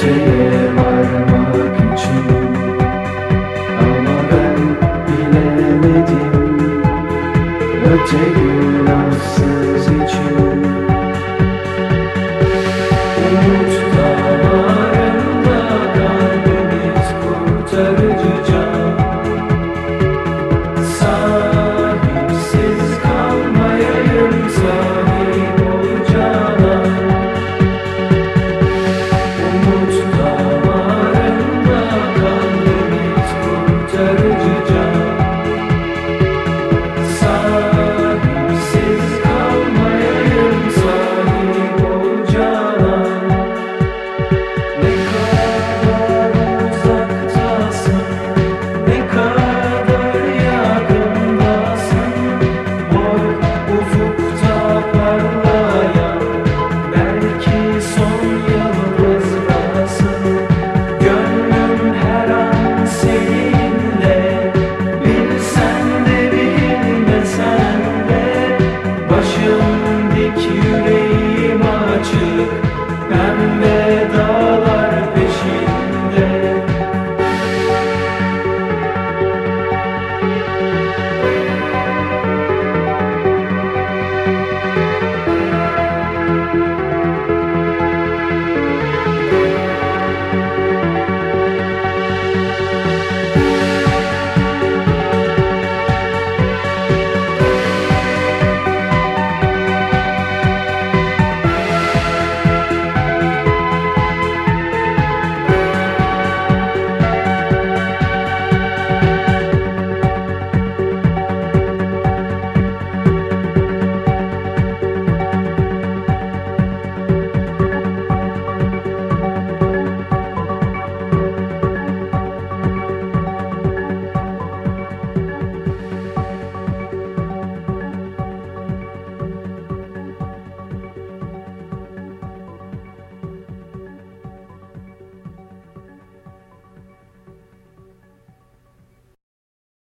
kimseye varmak için. Ama ben bilemedim öte gün arsız için.